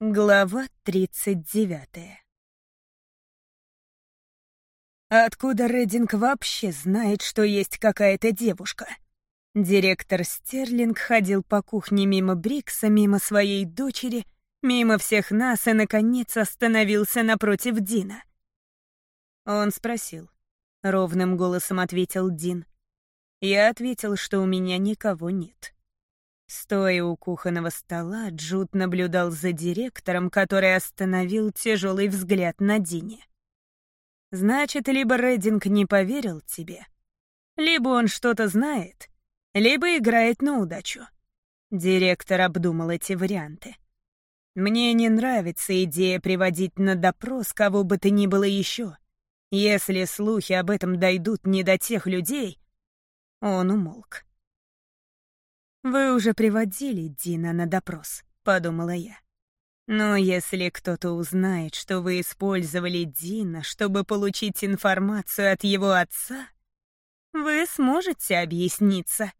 Глава 39 Откуда Рединг вообще знает, что есть какая-то девушка? Директор Стерлинг ходил по кухне мимо Брикса, мимо своей дочери, мимо всех нас и, наконец, остановился напротив Дина. Он спросил. Ровным голосом ответил Дин. Я ответил, что у меня никого нет. Стоя у кухонного стола, Джуд наблюдал за директором, который остановил тяжелый взгляд на Дине. «Значит, либо Реддинг не поверил тебе, либо он что-то знает, либо играет на удачу». Директор обдумал эти варианты. «Мне не нравится идея приводить на допрос кого бы то ни было еще. Если слухи об этом дойдут не до тех людей...» Он умолк. «Вы уже приводили Дина на допрос», — подумала я. «Но если кто-то узнает, что вы использовали Дина, чтобы получить информацию от его отца, вы сможете объясниться».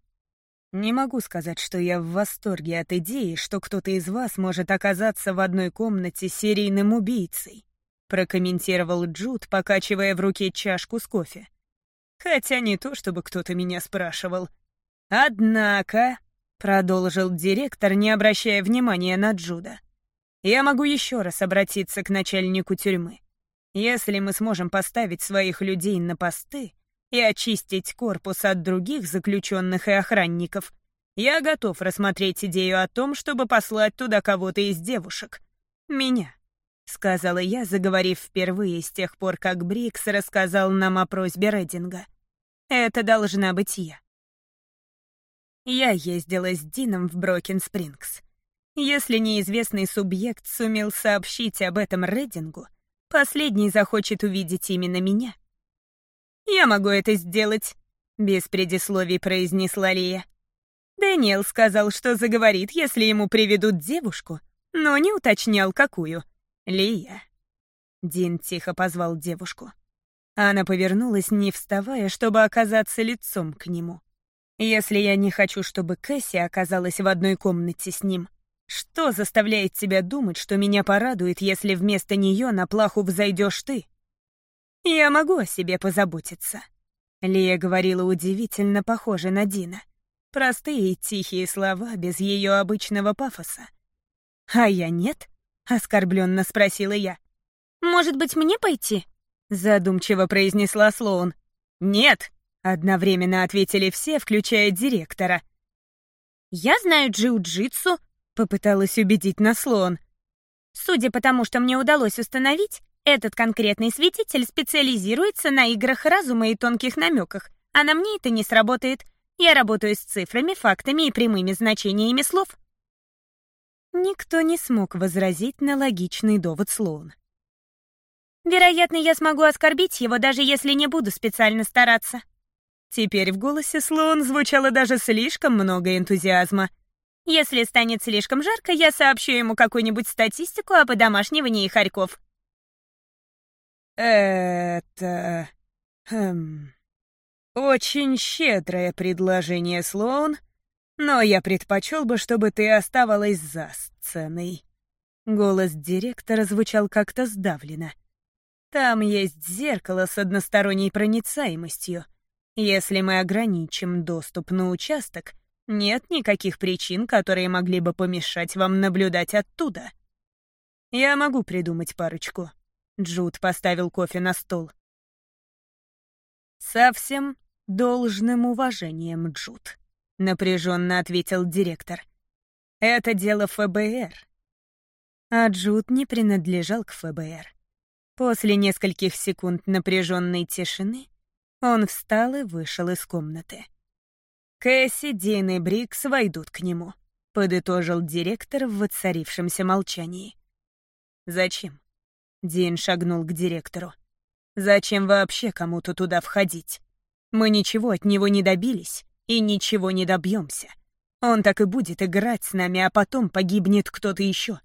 Не могу сказать, что я в восторге от идеи, что кто-то из вас может оказаться в одной комнате с серийным убийцей, прокомментировал Джуд, покачивая в руке чашку с кофе. Хотя не то, чтобы кто-то меня спрашивал. Однако, Продолжил директор, не обращая внимания на Джуда. «Я могу еще раз обратиться к начальнику тюрьмы. Если мы сможем поставить своих людей на посты и очистить корпус от других заключенных и охранников, я готов рассмотреть идею о том, чтобы послать туда кого-то из девушек. Меня», — сказала я, заговорив впервые с тех пор, как Брикс рассказал нам о просьбе Реддинга. «Это должна быть я». Я ездила с Дином в Брокен-Спрингс. Если неизвестный субъект сумел сообщить об этом Реддингу, последний захочет увидеть именно меня. «Я могу это сделать», — без предисловий произнесла Лия. Дэниел сказал, что заговорит, если ему приведут девушку, но не уточнял, какую. «Лия». Дин тихо позвал девушку. Она повернулась, не вставая, чтобы оказаться лицом к нему. Если я не хочу, чтобы Кэсси оказалась в одной комнате с ним, что заставляет тебя думать, что меня порадует, если вместо нее на плаху взойдешь ты? Я могу о себе позаботиться. Лия говорила удивительно похоже на Дина. Простые и тихие слова без ее обычного пафоса. «А я нет?» — оскорбленно спросила я. «Может быть, мне пойти?» — задумчиво произнесла Слоун. «Нет!» Одновременно ответили все, включая директора. «Я знаю джиу-джитсу», — попыталась убедить на слон. «Судя по тому, что мне удалось установить, этот конкретный светитель специализируется на играх разума и тонких намеках, а на мне это не сработает. Я работаю с цифрами, фактами и прямыми значениями слов». Никто не смог возразить на логичный довод слон. «Вероятно, я смогу оскорбить его, даже если не буду специально стараться», Теперь в голосе Слоун звучало даже слишком много энтузиазма. «Если станет слишком жарко, я сообщу ему какую-нибудь статистику об одомашнивании хорьков». «Это... Хм... Очень щедрое предложение, Слоун, но я предпочел бы, чтобы ты оставалась за сценой». Голос директора звучал как-то сдавленно. «Там есть зеркало с односторонней проницаемостью». Если мы ограничим доступ на участок, нет никаких причин, которые могли бы помешать вам наблюдать оттуда. Я могу придумать парочку. Джуд поставил кофе на стол. Со всем должным уважением, Джуд, напряженно ответил директор. Это дело ФБР. А Джуд не принадлежал к ФБР. После нескольких секунд напряженной тишины он встал и вышел из комнаты. «Кэсси, Дин и Брикс войдут к нему», — подытожил директор в воцарившемся молчании. «Зачем?» — Дин шагнул к директору. «Зачем вообще кому-то туда входить? Мы ничего от него не добились и ничего не добьемся. Он так и будет играть с нами, а потом погибнет кто-то еще.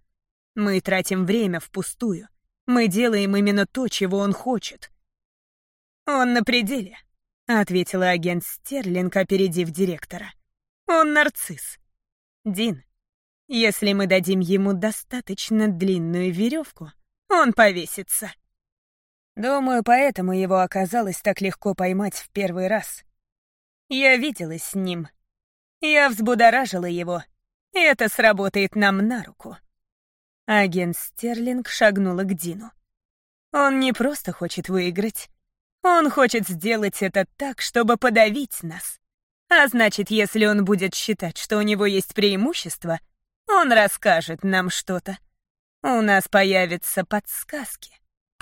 Мы тратим время впустую. Мы делаем именно то, чего он хочет. «Он на пределе», — ответила агент Стерлинг, опередив директора. «Он нарцисс. Дин, Если мы дадим ему достаточно длинную веревку, он повесится. Думаю, поэтому его оказалось так легко поймать в первый раз. Я виделась с ним. Я взбудоражила его, это сработает нам на руку. Агент Стерлинг шагнула к Дину. Он не просто хочет выиграть. Он хочет сделать это так, чтобы подавить нас. А значит, если он будет считать, что у него есть преимущество, он расскажет нам что-то. У нас появятся подсказки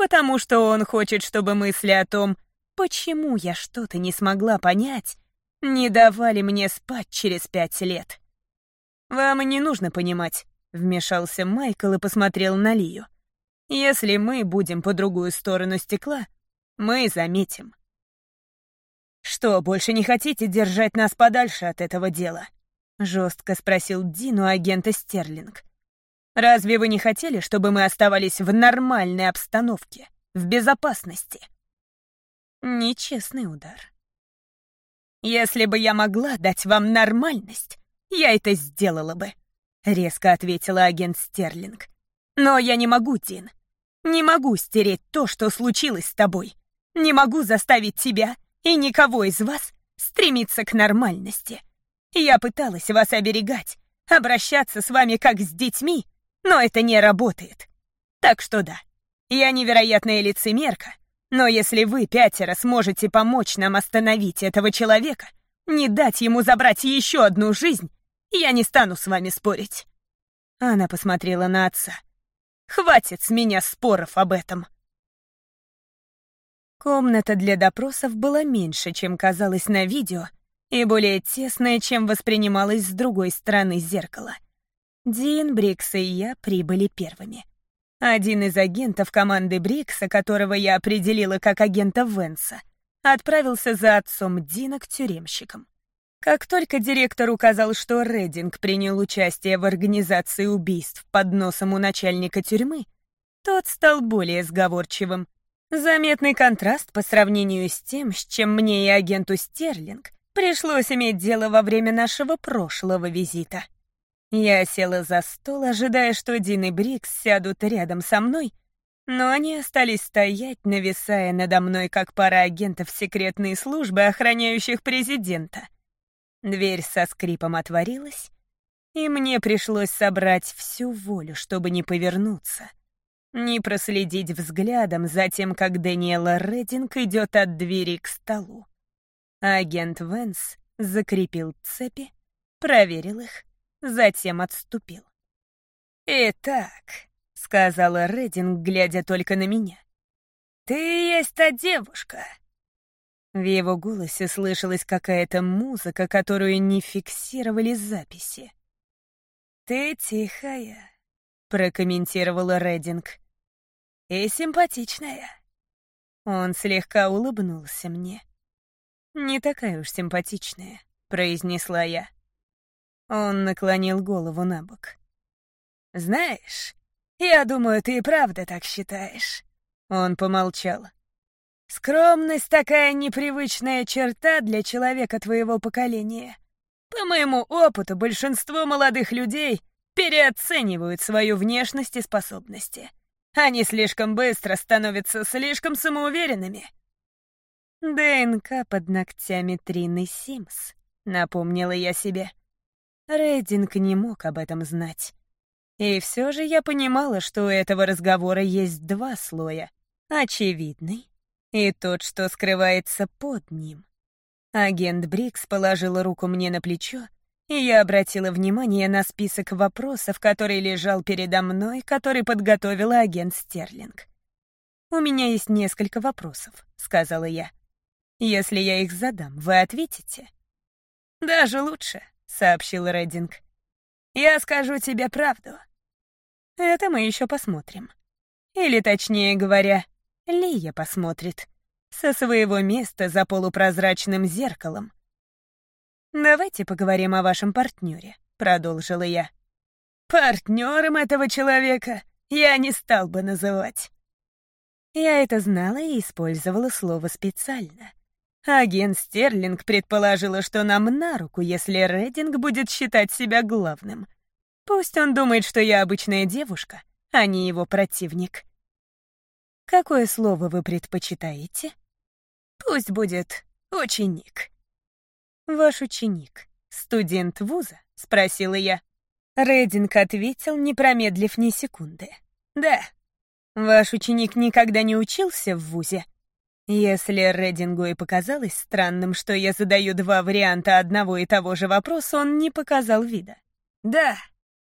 потому что он хочет, чтобы мысли о том, почему я что-то не смогла понять, не давали мне спать через пять лет. «Вам и не нужно понимать», — вмешался Майкл и посмотрел на Лию. «Если мы будем по другую сторону стекла, мы заметим». «Что, больше не хотите держать нас подальше от этого дела?» — жестко спросил Дину агента Стерлинг. Разве вы не хотели, чтобы мы оставались в нормальной обстановке, в безопасности? Нечестный удар. Если бы я могла дать вам нормальность, я это сделала бы, резко ответила агент Стерлинг. Но я не могу, Дин. Не могу стереть то, что случилось с тобой. Не могу заставить тебя и никого из вас стремиться к нормальности. Я пыталась вас оберегать, обращаться с вами как с детьми, но это не работает. Так что да, я невероятная лицемерка, но если вы пятеро сможете помочь нам остановить этого человека, не дать ему забрать еще одну жизнь, я не стану с вами спорить. Она посмотрела на отца. Хватит с меня споров об этом. Комната для допросов была меньше, чем казалось на видео, и более тесная, чем воспринималась с другой стороны зеркала — Дин, Брикс и я прибыли первыми. Один из агентов команды Брикса, которого я определила как агента Венса, отправился за отцом Дина к тюремщикам. Как только директор указал, что Рединг принял участие в организации убийств под носом у начальника тюрьмы, тот стал более сговорчивым. Заметный контраст по сравнению с тем, с чем мне и агенту Стерлинг пришлось иметь дело во время нашего прошлого визита. Я села за стол, ожидая, что Дин и Брикс сядут рядом со мной, но они остались стоять, нависая надо мной, как пара агентов секретной службы, охраняющих президента. Дверь со скрипом отворилась, и мне пришлось собрать всю волю, чтобы не повернуться, не проследить взглядом за тем, как Даниэла Рединг идет от двери к столу. Агент Венс закрепил цепи, проверил их затем отступил. «Итак», — сказала Рединг, глядя только на меня, — «ты есть та девушка». В его голосе слышалась какая-то музыка, которую не фиксировали записи. «Ты тихая», — прокомментировала Рединг. «И симпатичная». Он слегка улыбнулся мне. «Не такая уж симпатичная», — произнесла я. Он наклонил голову на бок. «Знаешь, я думаю, ты и правда так считаешь». Он помолчал. «Скромность — такая непривычная черта для человека твоего поколения. По моему опыту, большинство молодых людей переоценивают свою внешность и способности. Они слишком быстро становятся слишком самоуверенными». «ДНК под ногтями Трины Симс», — напомнила я себе. Рейдинг не мог об этом знать. И все же я понимала, что у этого разговора есть два слоя. Очевидный и тот, что скрывается под ним. Агент Брикс положила руку мне на плечо, и я обратила внимание на список вопросов, который лежал передо мной, который подготовила агент Стерлинг. «У меня есть несколько вопросов», — сказала я. «Если я их задам, вы ответите?» «Даже лучше», — сообщил Реддинг. «Я скажу тебе правду. Это мы еще посмотрим. Или, точнее говоря, Лия посмотрит. Со своего места за полупрозрачным зеркалом. «Давайте поговорим о вашем партнере», — продолжила я. «Партнером этого человека я не стал бы называть». Я это знала и использовала слово специально. Агент Стерлинг предположила, что нам на руку, если Рединг будет считать себя главным. Пусть он думает, что я обычная девушка, а не его противник. Какое слово вы предпочитаете? Пусть будет ученик. Ваш ученик, студент вуза? Спросила я. Рединг ответил, не промедлив ни секунды. Да. Ваш ученик никогда не учился в вузе? Если Редингу и показалось странным, что я задаю два варианта одного и того же вопроса, он не показал вида. Да.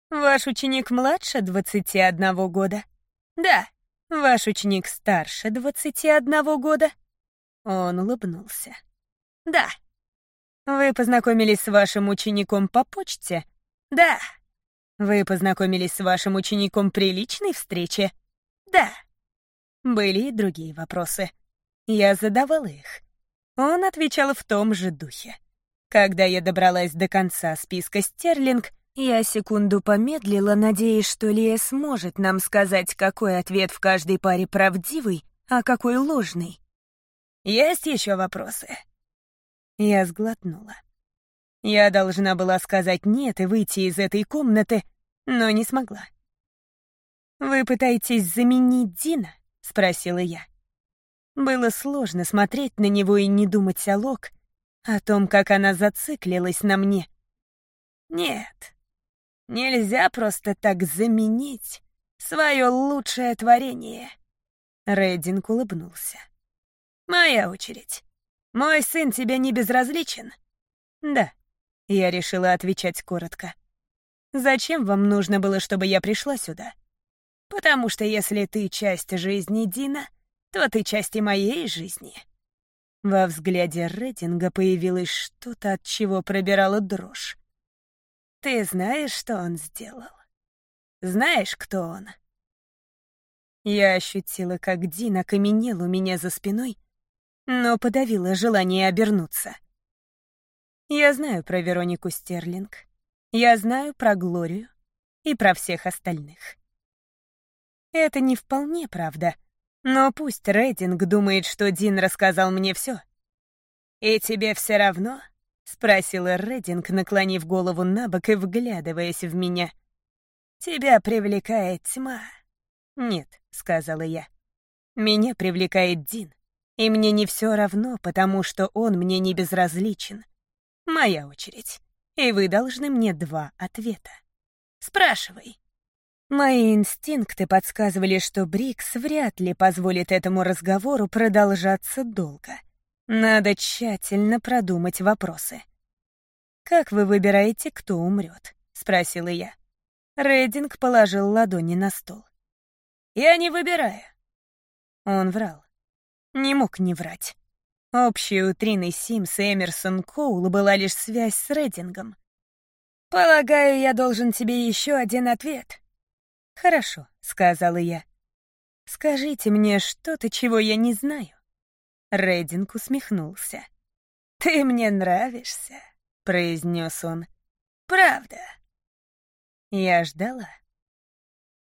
Ваш ученик младше 21 года? Да. Ваш ученик старше 21 года? Он улыбнулся. Да. Вы познакомились с вашим учеником по почте? Да. Вы познакомились с вашим учеником при личной встрече? Да. Были и другие вопросы. Я задавала их. Он отвечал в том же духе. Когда я добралась до конца списка Стерлинг, я секунду помедлила, надеясь, что Лия сможет нам сказать, какой ответ в каждой паре правдивый, а какой ложный. «Есть еще вопросы?» Я сглотнула. Я должна была сказать «нет» и выйти из этой комнаты, но не смогла. «Вы пытаетесь заменить Дина?» — спросила я. Было сложно смотреть на него и не думать о Лок, о том, как она зациклилась на мне. «Нет, нельзя просто так заменить свое лучшее творение». Реддинг улыбнулся. «Моя очередь. Мой сын тебе не безразличен?» «Да», — я решила отвечать коротко. «Зачем вам нужно было, чтобы я пришла сюда?» «Потому что если ты часть жизни Дина, то ты часть и моей жизни». Во взгляде Рейтинга появилось что-то, от чего пробирала дрожь. «Ты знаешь, что он сделал? Знаешь, кто он?» Я ощутила, как Дин окаменел у меня за спиной, но подавила желание обернуться. Я знаю про Веронику Стерлинг. Я знаю про Глорию и про всех остальных. Это не вполне правда — но пусть Рейтинг думает, что Дин рассказал мне все. «И тебе все равно?» — спросила Рединг, наклонив голову на бок и вглядываясь в меня. «Тебя привлекает тьма». «Нет», — сказала я. «Меня привлекает Дин, и мне не все равно, потому что он мне не безразличен. Моя очередь, и вы должны мне два ответа. Спрашивай». Мои инстинкты подсказывали, что Брикс вряд ли позволит этому разговору продолжаться долго. Надо тщательно продумать вопросы. «Как вы выбираете, кто умрет?» — спросила я. Рейдинг положил ладони на стол. «Я не выбираю». Он врал. Не мог не врать. Общей у Трины Симс и Эмерсон Коул была лишь связь с Рейдингом. «Полагаю, я должен тебе еще один ответ», «Хорошо», — сказала я. «Скажите мне что-то, чего я не знаю». Рединг усмехнулся. «Ты мне нравишься», — произнес он. «Правда». Я ждала.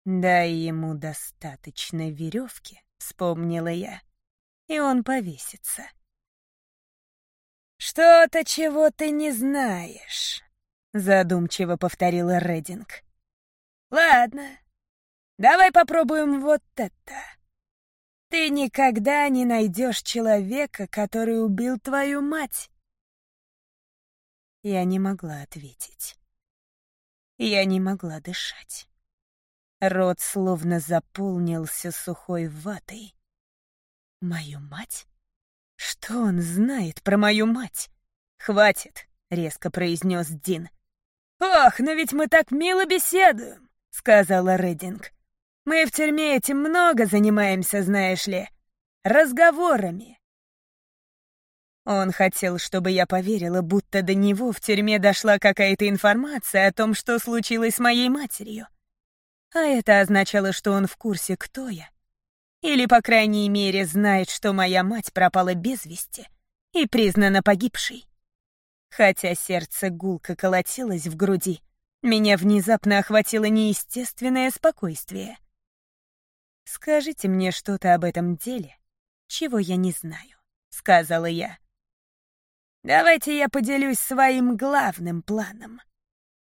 «Дай ему достаточно веревки», — вспомнила я, — «и он повесится». «Что-то, чего ты не знаешь», — задумчиво повторила Рединг. «Ладно, Давай попробуем вот это. Ты никогда не найдешь человека, который убил твою мать. Я не могла ответить. Я не могла дышать. Рот словно заполнился сухой ватой. Мою мать? Что он знает про мою мать? Хватит, резко произнес Дин. Ох, но ведь мы так мило беседуем, сказала Рединг. Мы в тюрьме этим много занимаемся, знаешь ли. Разговорами. Он хотел, чтобы я поверила, будто до него в тюрьме дошла какая-то информация о том, что случилось с моей матерью. А это означало, что он в курсе, кто я. Или, по крайней мере, знает, что моя мать пропала без вести и признана погибшей. Хотя сердце гулко колотилось в груди, меня внезапно охватило неестественное спокойствие. «Скажите мне что-то об этом деле, чего я не знаю», — сказала я. «Давайте я поделюсь своим главным планом.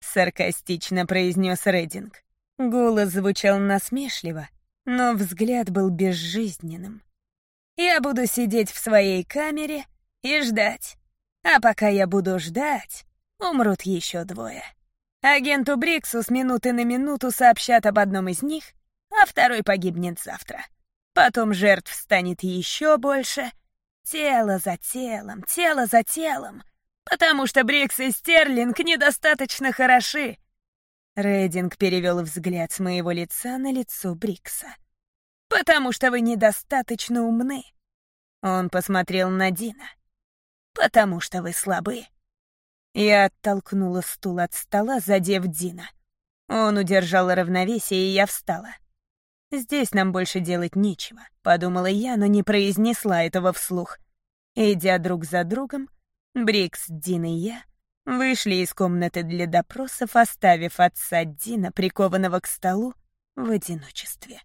— саркастично произнес Рединг. Голос звучал насмешливо, но взгляд был безжизненным. «Я буду сидеть в своей камере и ждать. А пока я буду ждать, умрут еще двое. Агенту Бриксу с минуты на минуту сообщат об одном из них, а второй погибнет завтра. Потом жертв станет еще больше. Тело за телом, тело за телом. Потому что Брикс и Стерлинг недостаточно хороши. Рейдинг перевел взгляд с моего лица на лицо Брикса. «Потому что вы недостаточно умны». Он посмотрел на Дина. «Потому что вы слабы». Я оттолкнула стул от стола, задев Дина. Он удержал равновесие, и я встала. «Здесь нам больше делать нечего», — подумала я, но не произнесла этого вслух. Идя друг за другом, Брикс, Дин и я вышли из комнаты для допросов, оставив отца Дина, прикованного к столу, в одиночестве.